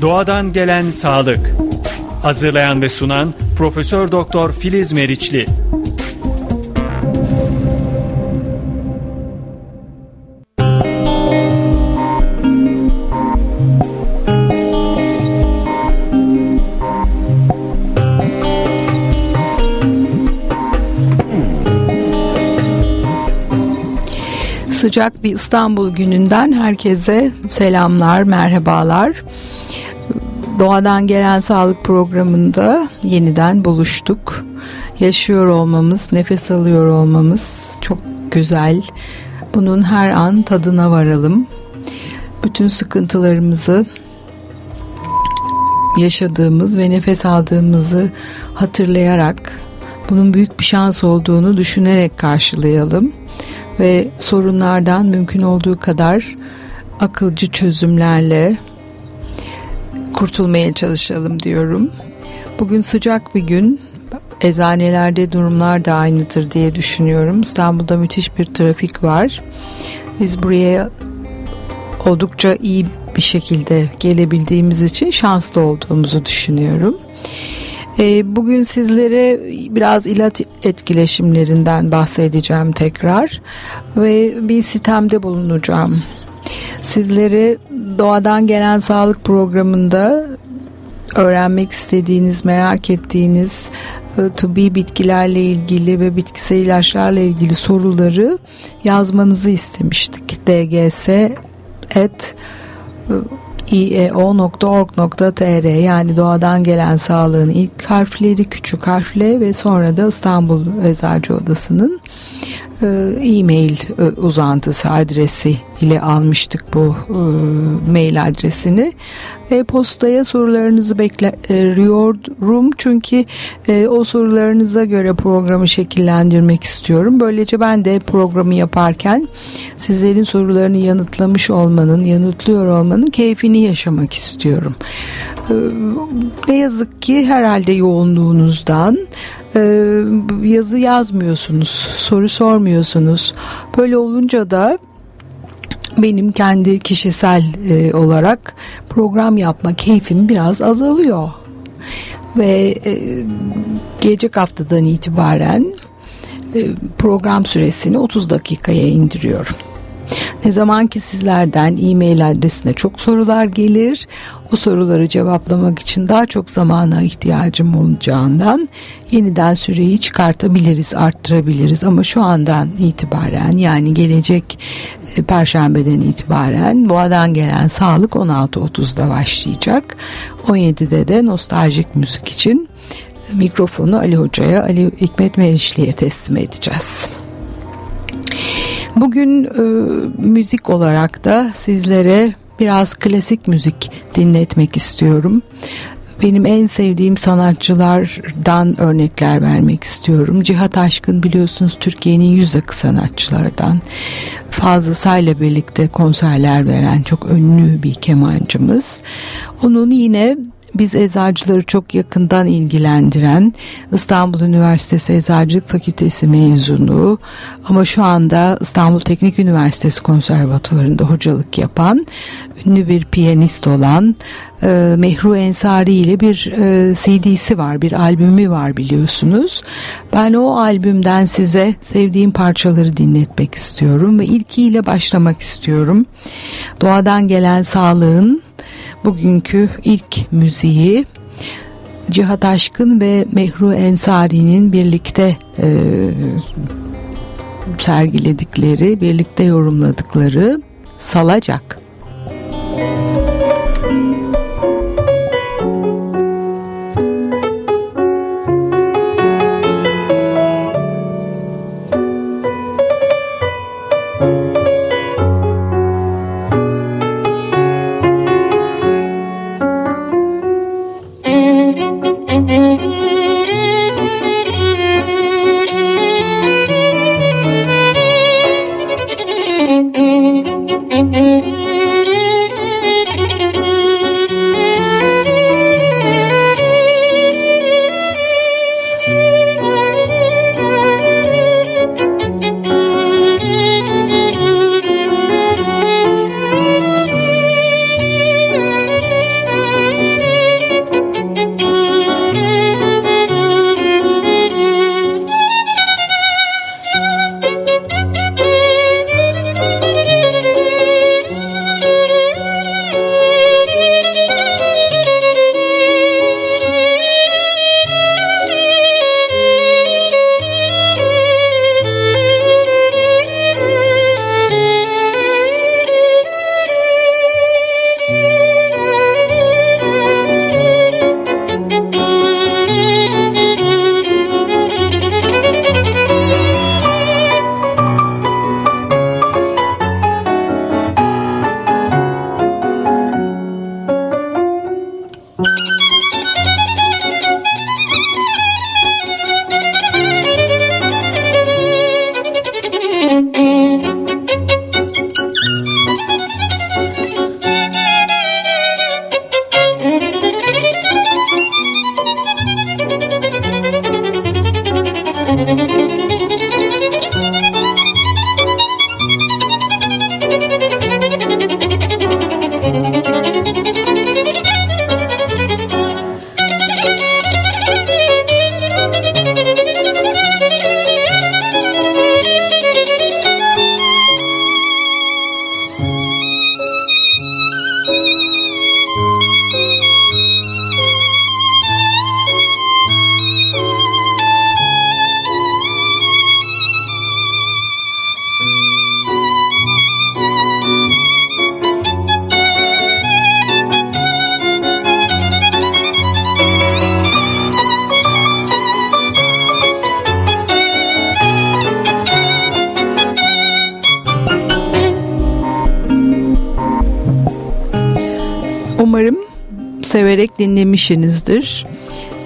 Doğadan gelen sağlık. Hazırlayan ve sunan Profesör Doktor Filiz Meriçli. Sıcak bir İstanbul gününden herkese selamlar, merhabalar. Doğadan gelen sağlık programında yeniden buluştuk. Yaşıyor olmamız, nefes alıyor olmamız çok güzel. Bunun her an tadına varalım. Bütün sıkıntılarımızı yaşadığımız ve nefes aldığımızı hatırlayarak bunun büyük bir şans olduğunu düşünerek karşılayalım ve sorunlardan mümkün olduğu kadar akılcı çözümlerle kurtulmaya çalışalım diyorum. Bugün sıcak bir gün. Eczanelerde durumlar da aynıdır diye düşünüyorum. İstanbul'da müthiş bir trafik var. Biz buraya oldukça iyi bir şekilde gelebildiğimiz için şanslı olduğumuzu düşünüyorum. Ee, bugün sizlere biraz ilaç etkileşimlerinden bahsedeceğim tekrar ve bir sitemde bulunacağım. Sizlere doğadan gelen sağlık programında öğrenmek istediğiniz, merak ettiğiniz e, tıbbi bitkilerle ilgili ve bitkisel ilaçlarla ilgili soruları yazmanızı istemiştik. dgs et ieo.org.tr yani doğadan gelen sağlığın ilk harfleri küçük harfle ve sonra da İstanbul Eczacı Odası'nın e, e-mail e, uzantısı adresi ile almıştık bu e, mail adresini ve postaya sorularınızı bekliyorum çünkü o sorularınıza göre programı şekillendirmek istiyorum. Böylece ben de programı yaparken sizlerin sorularını yanıtlamış olmanın, yanıtlıyor olmanın keyfini yaşamak istiyorum. Ne yazık ki herhalde yoğunluğunuzdan yazı yazmıyorsunuz, soru sormuyorsunuz. Böyle olunca da benim kendi kişisel e, olarak program yapma keyfim biraz azalıyor. Ve e, gelecek haftadan itibaren e, program süresini 30 dakikaya indiriyorum. Ne zaman ki sizlerden e-mail adresine çok sorular gelir, o soruları cevaplamak için daha çok zamana ihtiyacım olacağından yeniden süreyi çıkartabiliriz, arttırabiliriz ama şu andan itibaren yani gelecek e, perşembeden itibaren boğadan gelen sağlık 16.30'da başlayacak. 17'de de nostaljik müzik için mikrofonu Ali Hoca'ya, Ali Hikmet Meriçli'ye teslim edeceğiz. Bugün e, müzik olarak da sizlere biraz klasik müzik dinletmek istiyorum. Benim en sevdiğim sanatçılardan örnekler vermek istiyorum. Cihat Aşkın biliyorsunuz Türkiye'nin yüz akı sanatçılardan. Fazla Say'la birlikte konserler veren çok ünlü bir kemancımız. Onun yine biz eczacıları çok yakından ilgilendiren İstanbul Üniversitesi Eczacılık Fakültesi mezunu ama şu anda İstanbul Teknik Üniversitesi Konservatuvarı'nda hocalık yapan ünlü bir piyanist olan e, Mehru Ensari ile bir e, CD'si var, bir albümü var biliyorsunuz. Ben o albümden size sevdiğim parçaları dinletmek istiyorum ve ilkiyle başlamak istiyorum. Doğadan gelen sağlığın bugünkü ilk müziği Cihat Aşkın ve Mehru Ensari'nin birlikte e, sergiledikleri, birlikte yorumladıkları Salacak. Mm-hmm. Umarım severek dinlemişsinizdir.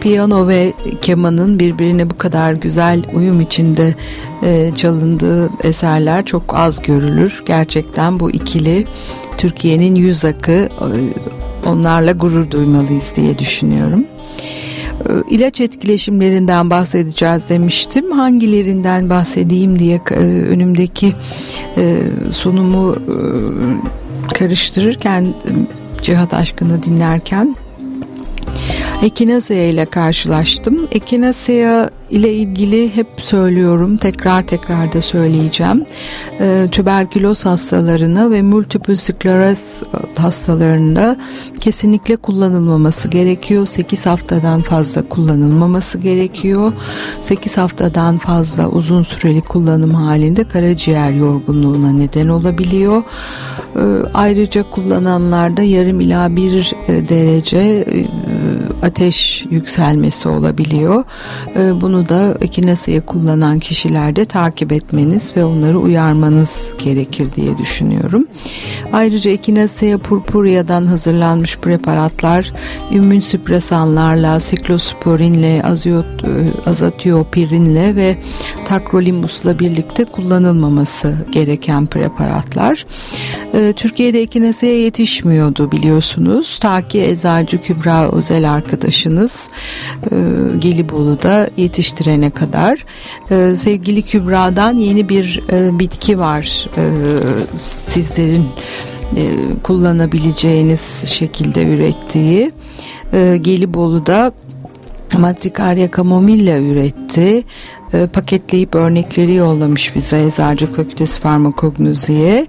Piyano ve kemanın birbirine bu kadar güzel uyum içinde e, çalındığı eserler çok az görülür. Gerçekten bu ikili Türkiye'nin yüz akı e, onlarla gurur duymalıyız diye düşünüyorum. E, ilaç etkileşimlerinden bahsedeceğiz demiştim. Hangilerinden bahsedeyim diye e, önümdeki sunumu karıştırırken Cihat Aşkı'nı dinlerken Ekinasya ile karşılaştım. Ekinasya ile ilgili hep söylüyorum, tekrar tekrar da söyleyeceğim. E, tüberküloz hastalarına ve multiple skleroz hastalarında kesinlikle kullanılmaması gerekiyor. 8 haftadan fazla kullanılmaması gerekiyor. 8 haftadan fazla uzun süreli kullanım halinde karaciğer yorgunluğuna neden olabiliyor. E, ayrıca kullananlarda yarım ila bir e, derece e, ateş yükselmesi olabiliyor. E, bunu da ekinasıyı kullanan kişilerde takip etmeniz ve onları uyarmanız gerekir diye düşünüyorum. Ayrıca ekinasıya purpuria'dan hazırlanmış preparatlar immün süpresanlarla, siklosporinle, azot, e, azatiopirinle ve takrolimusla birlikte kullanılmaması gereken preparatlar. E, Türkiye'de ekinasıya yetişmiyordu biliyorsunuz. Ta ki Eczacı Kübra Özel arkadaşınız e, Gelibolu'da yetişti yetiştirene kadar. E, sevgili Kübra'dan yeni bir e, bitki var sizlerin kullanabileceğiniz şekilde ürettiği. Gelibolu'da Matrikarya Camomilla üretti. E, paketleyip örnekleri yollamış bize Eczacı Fakültesi Farmakognozi'ye.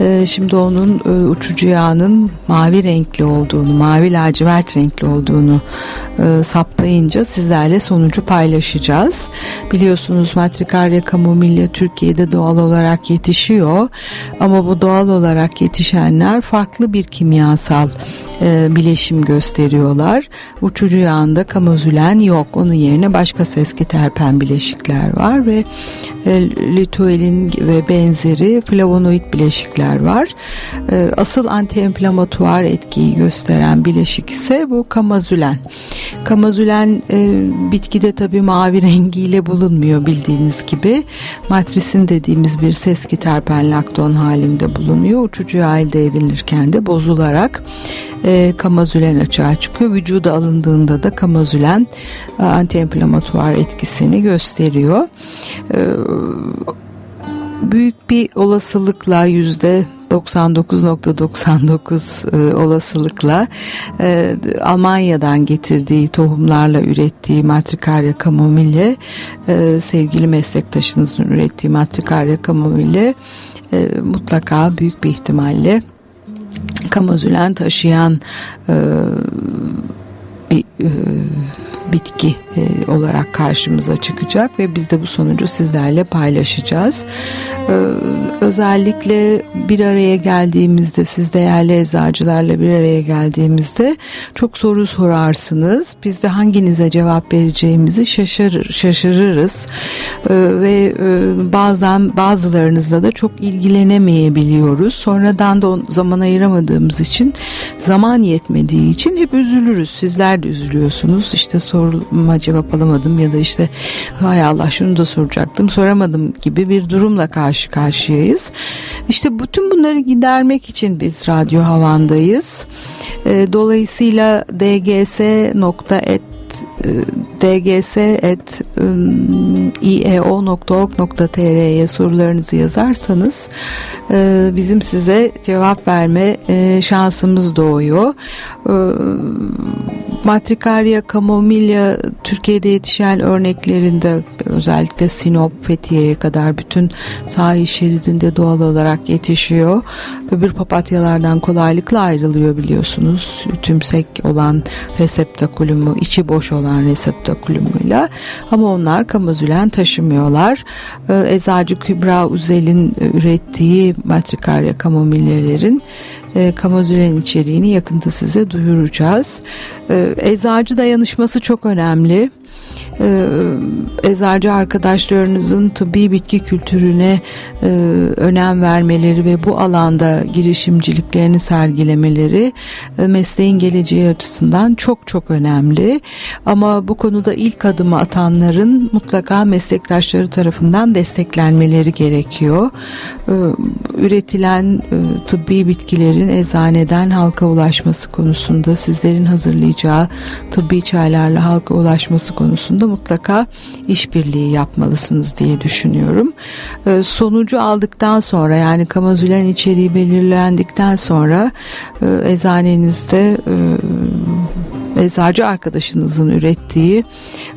E, şimdi onun e, uçucu yağının mavi renkli olduğunu, mavi lacivert renkli olduğunu e, saptayınca sizlerle sonucu paylaşacağız. Biliyorsunuz Matrikarya Camomilla Türkiye'de doğal olarak yetişiyor ama bu doğal olarak yetişenler farklı bir kimyasal e, bileşim gösteriyorlar. Uçucu yağında kamozülen yok. Onun yerine başka seskiterpen bileşikler var ve e, litoelin ve benzeri flavonoid bileşikler var. E, asıl antiinflamatuar etkiyi gösteren bileşik ise bu kamazülen. Kamazülen e, bitkide tabi mavi rengiyle bulunmuyor bildiğiniz gibi. Matrisin dediğimiz bir seskiterpen lakton halinde bulunuyor. Uçucu elde edilirken de bozularak e, kamazülen açığa çıkıyor. Vücuda alındığında da kamazülen e, antiinflamatuar etkisini gösteriyor. E, büyük bir olasılıkla yüzde 99.99 e, olasılıkla e, Almanya'dan getirdiği tohumlarla ürettiği matrikarya kamomille e, sevgili meslektaşınızın ürettiği matrikarya kamomille e, mutlaka büyük bir ihtimalle kamozülen taşıyan e, bir e, bitki e, olarak karşımıza çıkacak ve biz de bu sonucu sizlerle paylaşacağız. E, özellikle bir araya geldiğimizde siz değerli eczacılarla bir araya geldiğimizde çok soru sorarsınız. Biz de hanginize cevap vereceğimizi şaşırır, şaşırırız e, ve bazen bazılarınızla da çok ilgilenemeyebiliyoruz. Sonradan da zaman ayıramadığımız için zaman yetmediği için hep üzülürüz. Sizler de üzülüyorsunuz. İşte soruma cevap alamadım ya da işte hay Allah şunu da soracaktım soramadım gibi bir durumla karşı karşıyayız. İşte bütün bunları gidermek için biz Radyo Havan'dayız. Dolayısıyla dgs.et dgs.ieo.org.tr'ye sorularınızı yazarsanız e, bizim size cevap verme e, şansımız doğuyor. E, Matrikarya, kamomilya Türkiye'de yetişen örneklerinde özellikle Sinop, Fethiye'ye kadar bütün sahil şeridinde doğal olarak yetişiyor. Öbür papatyalardan kolaylıkla ayrılıyor biliyorsunuz. Tümsek olan reseptakulumu, içi boş olan reseptakulumuyla ama onlar kamozülen taşımıyorlar. Ee, Eczacı Kübra Uzel'in ürettiği matrikarya kamomilyelerin e, kamozülen içeriğini yakında size duyuracağız. E, eczacı dayanışması çok önemli. E, eczacı arkadaşlarınızın tıbbi bitki kültürüne e, önem vermeleri ve bu alanda girişimciliklerini sergilemeleri e, mesleğin geleceği açısından çok çok önemli. Ama bu konuda ilk adımı atanların mutlaka meslektaşları tarafından desteklenmeleri gerekiyor. E, üretilen e, tıbbi bitkilerin eczaneden halka ulaşması konusunda sizlerin hazırlayacağı tıbbi çaylarla halka ulaşması konusunda mutlaka işbirliği yapmalısınız diye düşünüyorum. E, sonucu aldıktan sonra yani kamazülen içeriği belirlendikten sonra e, eczanenizde e, eczacı arkadaşınızın ürettiği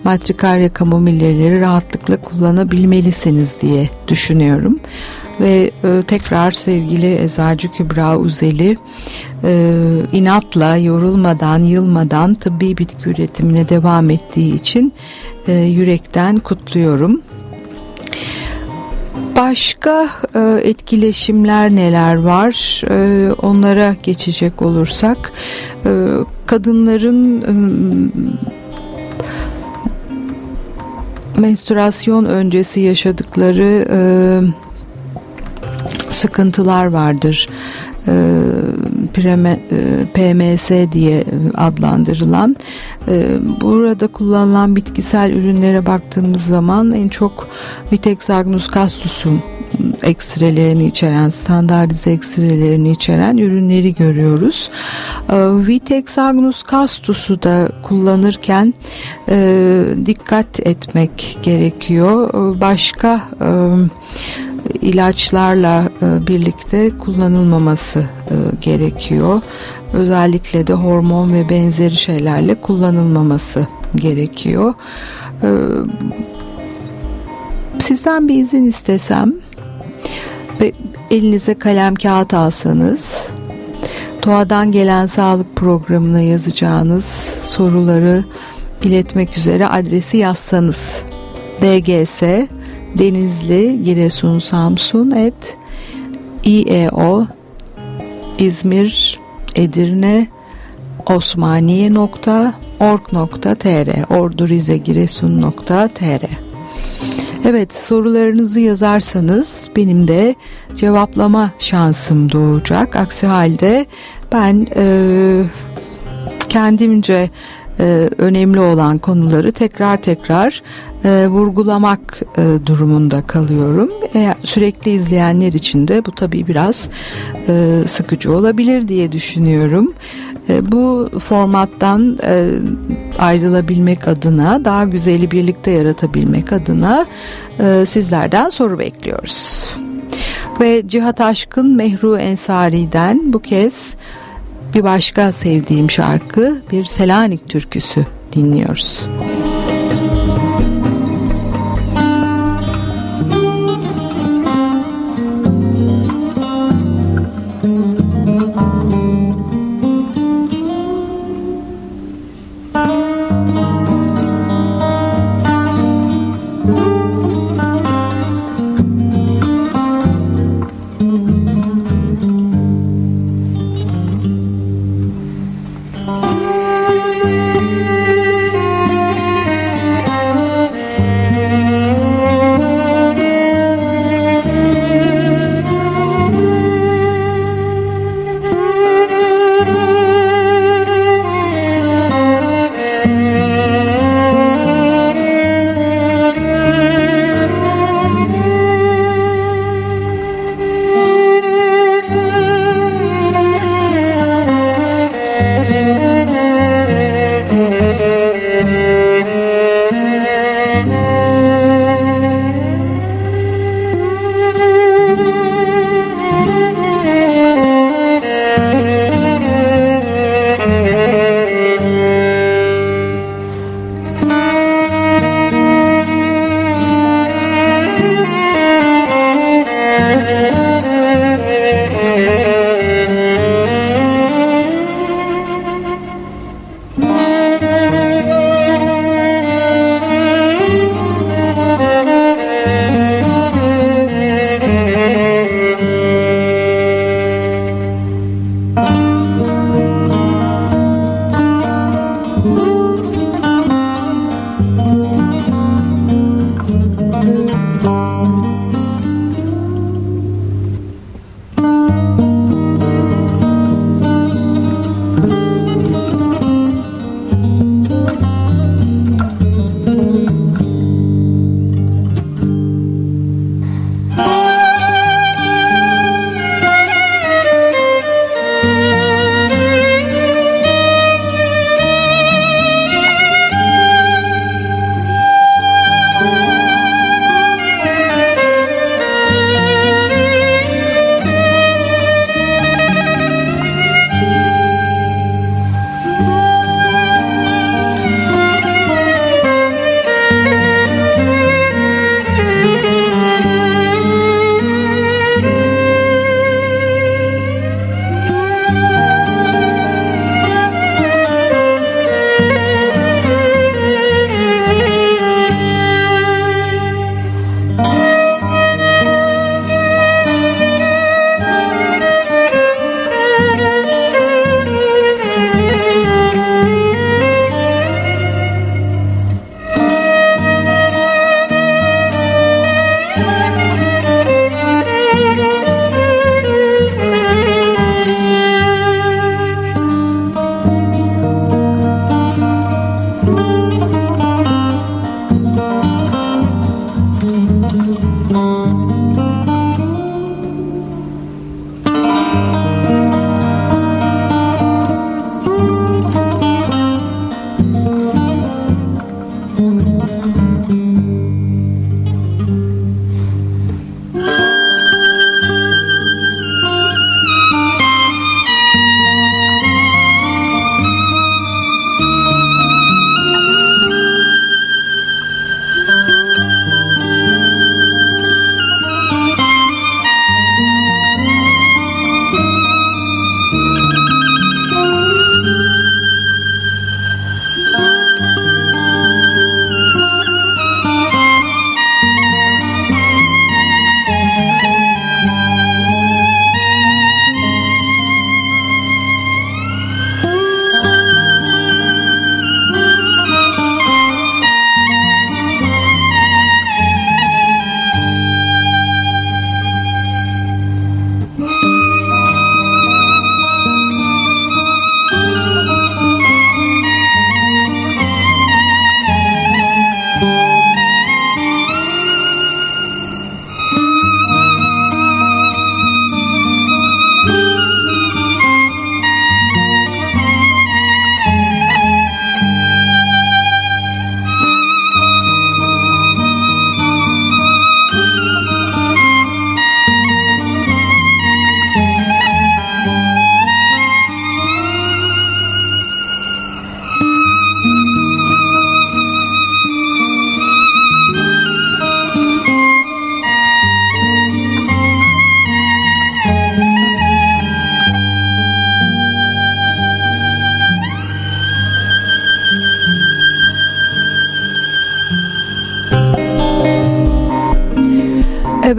matrikarya kamomilleri rahatlıkla kullanabilmelisiniz diye düşünüyorum ve e, tekrar sevgili Eczacı Kübra Uzeli e, inatla yorulmadan yılmadan tıbbi bitki üretimine devam ettiği için e, yürekten kutluyorum. Başka e, etkileşimler neler var? E, onlara geçecek olursak, e, kadınların e, menstruasyon öncesi yaşadıkları e, sıkıntılar vardır. PMS e, diye adlandırılan e, burada kullanılan bitkisel ürünlere baktığımız zaman en çok Vitex agnus castus'un ekstrelerini içeren, standartize ekstrelerini içeren ürünleri görüyoruz. E, Vitex agnus castus'u da kullanırken dikkat etmek gerekiyor. Başka ilaçlarla e, birlikte kullanılmaması e, gerekiyor. Özellikle de hormon ve benzeri şeylerle kullanılmaması gerekiyor. E, sizden bir izin istesem ve elinize kalem kağıt alsanız Doğadan gelen sağlık programına yazacağınız soruları iletmek üzere adresi yazsanız dgs Denizli Giresun Samsun et ieo İzmir Edirne Osmaniye nokta org.tr Ordu Rize Giresun nokta tr Evet sorularınızı yazarsanız benim de cevaplama şansım doğacak. Aksi halde ben e, kendimce e, önemli olan konuları tekrar tekrar e, vurgulamak e, durumunda kalıyorum. Eğer sürekli izleyenler için de bu tabii biraz e, sıkıcı olabilir diye düşünüyorum. E, bu formattan e, ayrılabilmek adına, daha güzeli birlikte yaratabilmek adına e, sizlerden soru bekliyoruz. Ve Cihat Aşkın Mehru Ensari'den bu kez bir başka sevdiğim şarkı bir Selanik türküsü dinliyoruz.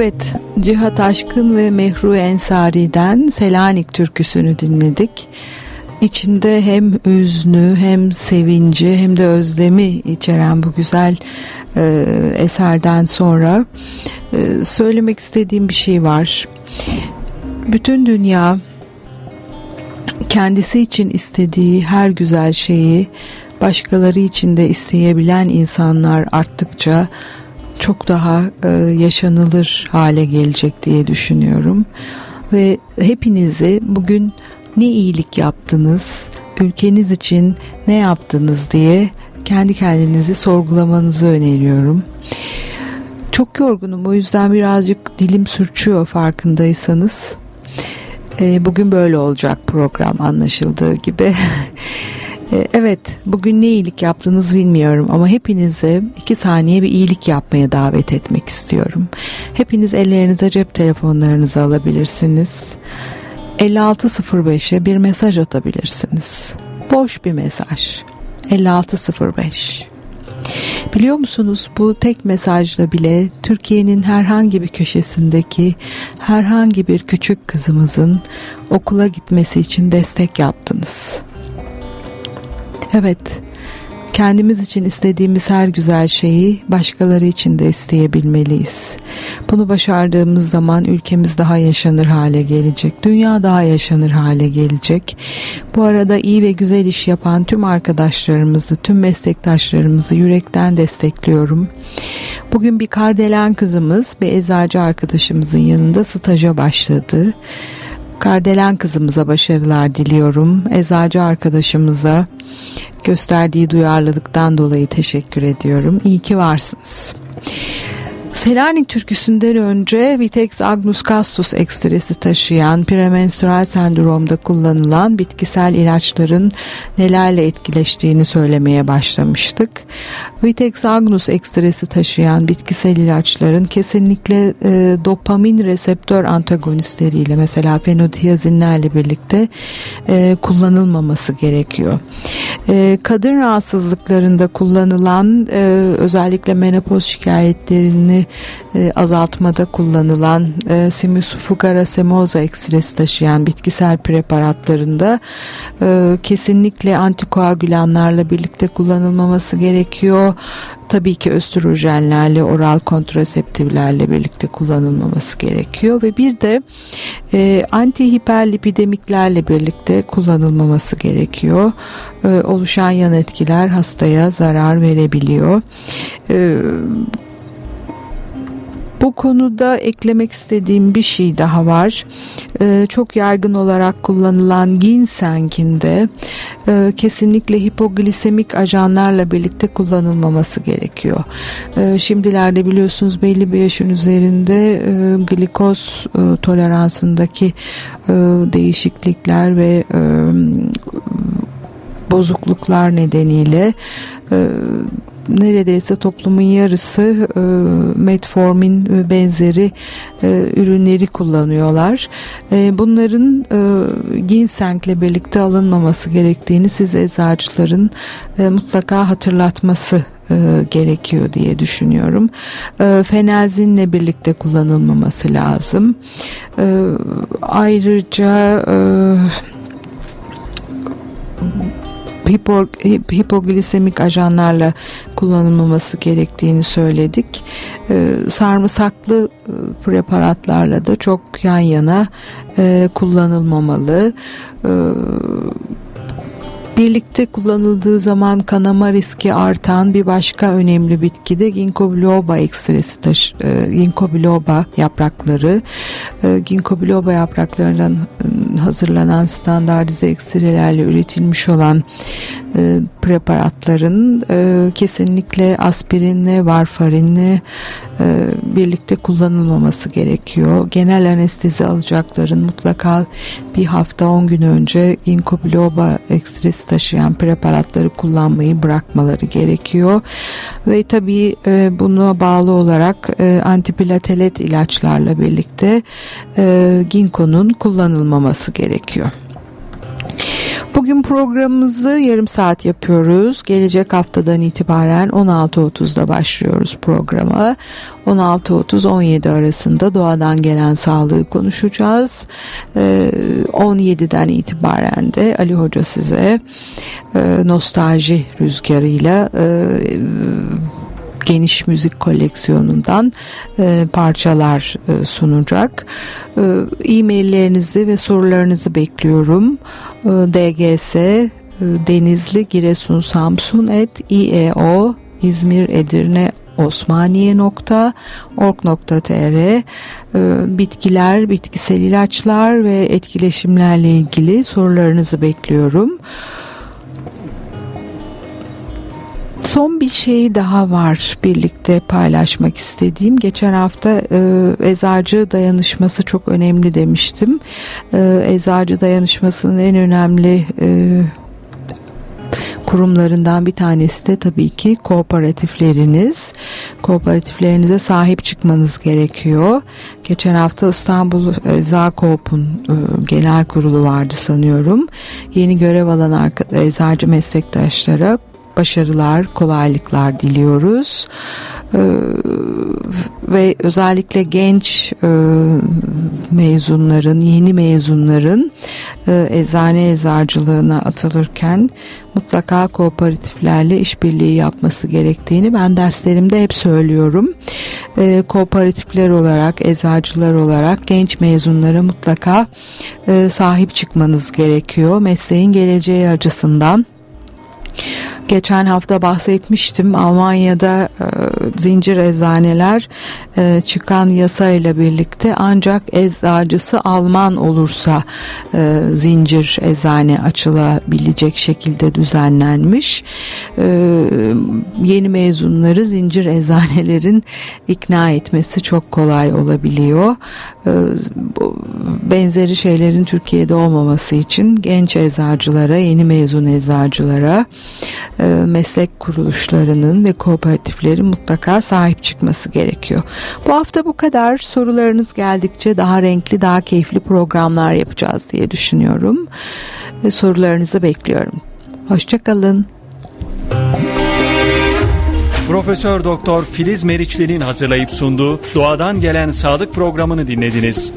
Evet, Cihat Aşkın ve Mehru Ensari'den Selanik türküsünü dinledik. İçinde hem üznü hem sevinci hem de özlemi içeren bu güzel e, eserden sonra e, söylemek istediğim bir şey var. Bütün dünya kendisi için istediği her güzel şeyi başkaları için de isteyebilen insanlar arttıkça çok daha e, yaşanılır hale gelecek diye düşünüyorum. Ve hepinizi bugün ne iyilik yaptınız, ülkeniz için ne yaptınız diye kendi kendinizi sorgulamanızı öneriyorum. Çok yorgunum o yüzden birazcık dilim sürçüyor farkındaysanız. E, bugün böyle olacak program anlaşıldığı gibi. Ee, evet bugün ne iyilik yaptınız bilmiyorum ama hepinize iki saniye bir iyilik yapmaya davet etmek istiyorum. Hepiniz ellerinize cep telefonlarınızı alabilirsiniz. 5605'e bir mesaj atabilirsiniz. Boş bir mesaj. 5605. Biliyor musunuz bu tek mesajla bile Türkiye'nin herhangi bir köşesindeki herhangi bir küçük kızımızın okula gitmesi için destek yaptınız. Evet, kendimiz için istediğimiz her güzel şeyi başkaları için de isteyebilmeliyiz. Bunu başardığımız zaman ülkemiz daha yaşanır hale gelecek, dünya daha yaşanır hale gelecek. Bu arada iyi ve güzel iş yapan tüm arkadaşlarımızı, tüm meslektaşlarımızı yürekten destekliyorum. Bugün bir kardelen kızımız bir eczacı arkadaşımızın yanında staja başladı. Kardelen kızımıza başarılar diliyorum. Eczacı arkadaşımıza gösterdiği duyarlılıktan dolayı teşekkür ediyorum. İyi ki varsınız. Selanik türküsünden önce Vitex agnus castus ekstresi taşıyan premenstrüel sendromda kullanılan bitkisel ilaçların nelerle etkileştiğini söylemeye başlamıştık. Vitex agnus ekstresi taşıyan bitkisel ilaçların kesinlikle e, dopamin reseptör antagonistleriyle mesela fenodiazinlerle birlikte e, kullanılmaması gerekiyor. E, kadın rahatsızlıklarında kullanılan e, özellikle menopoz şikayetlerini e, azaltmada kullanılan e, Simusufugara semoza ekstresi taşıyan bitkisel preparatlarında e, kesinlikle antikoagülanlarla birlikte kullanılmaması gerekiyor. Tabii ki östrojenlerle, oral kontraseptiflerle birlikte kullanılmaması gerekiyor ve bir de e, antihiperlipidemiklerle birlikte kullanılmaması gerekiyor. E, oluşan yan etkiler hastaya zarar verebiliyor. E, bu konuda eklemek istediğim bir şey daha var. Ee, çok yaygın olarak kullanılan ginsengin de e, kesinlikle hipoglisemik ajanlarla birlikte kullanılmaması gerekiyor. E, şimdilerde biliyorsunuz belli bir yaşın üzerinde e, glikoz e, toleransındaki e, değişiklikler ve e, bozukluklar nedeniyle e, neredeyse toplumun yarısı e, metformin benzeri e, ürünleri kullanıyorlar. E, bunların e, ginsenkle birlikte alınmaması gerektiğini siz eczacıların e, mutlaka hatırlatması e, gerekiyor diye düşünüyorum. E, fenazinle birlikte kullanılmaması lazım. E, ayrıca e, hipo, hipoglisemik ajanlarla kullanılmaması gerektiğini söyledik. Ee, sarımsaklı e, preparatlarla da çok yan yana e, kullanılmamalı. Ee, Birlikte kullanıldığı zaman kanama riski artan bir başka önemli bitki de ginkgo biloba ekstresi taş, e, ginkgo biloba yaprakları. E, ginkgo biloba yapraklarından e, hazırlanan standartize ekstrelerle üretilmiş olan e, preparatların e, kesinlikle aspirinle, varfarinle e, birlikte kullanılmaması gerekiyor. Genel anestezi alacakların mutlaka bir hafta 10 gün önce ginkgo biloba ekstresi taşıyan preparatları kullanmayı bırakmaları gerekiyor. Ve tabii e, buna bağlı olarak e, antiplatelet ilaçlarla birlikte e, ginkgonun kullanılmaması gerekiyor. Bugün programımızı yarım saat yapıyoruz. Gelecek haftadan itibaren 16.30'da başlıyoruz programa. 16.30-17 arasında doğadan gelen sağlığı konuşacağız. 17'den ee, itibaren de Ali Hoca size e, nostalji rüzgarıyla e, geniş müzik koleksiyonundan e, parçalar e, sunacak. E, e-maillerinizi ve sorularınızı bekliyorum. E, DGS e, Denizli Giresun Samsun et ieo İzmir Edirne osmaniye.org.tr e, bitkiler, bitkisel ilaçlar ve etkileşimlerle ilgili sorularınızı bekliyorum. Son bir şey daha var birlikte paylaşmak istediğim. Geçen hafta e, eczacı dayanışması çok önemli demiştim. E, eczacı dayanışmasının en önemli e, kurumlarından bir tanesi de tabii ki kooperatifleriniz. Kooperatiflerinize sahip çıkmanız gerekiyor. Geçen hafta İstanbul Eza Koop'un e, genel kurulu vardı sanıyorum. Yeni görev alan eczacı meslektaşlara başarılar, kolaylıklar diliyoruz. Ee, ve özellikle genç e, mezunların, yeni mezunların e, eczane eczacılığına atılırken mutlaka kooperatiflerle işbirliği yapması gerektiğini ben derslerimde hep söylüyorum. E, kooperatifler olarak, eczacılar olarak genç mezunlara mutlaka e, sahip çıkmanız gerekiyor. Mesleğin geleceği açısından geçen hafta bahsetmiştim. Almanya'da e, zincir eczaneler e, çıkan yasa ile birlikte ancak eczacısı Alman olursa e, zincir eczane açılabilecek şekilde düzenlenmiş. E, yeni mezunları zincir eczanelerin ikna etmesi çok kolay olabiliyor. E, benzeri şeylerin Türkiye'de olmaması için genç eczacılara, yeni mezun eczacılara e, meslek kuruluşlarının ve kooperatiflerin mutlaka sahip çıkması gerekiyor. Bu hafta bu kadar. Sorularınız geldikçe daha renkli, daha keyifli programlar yapacağız diye düşünüyorum. Sorularınızı bekliyorum. Hoşçakalın. Profesör Doktor Filiz Meriçli'nin hazırlayıp sunduğu Doğadan Gelen Sağlık programını dinlediniz.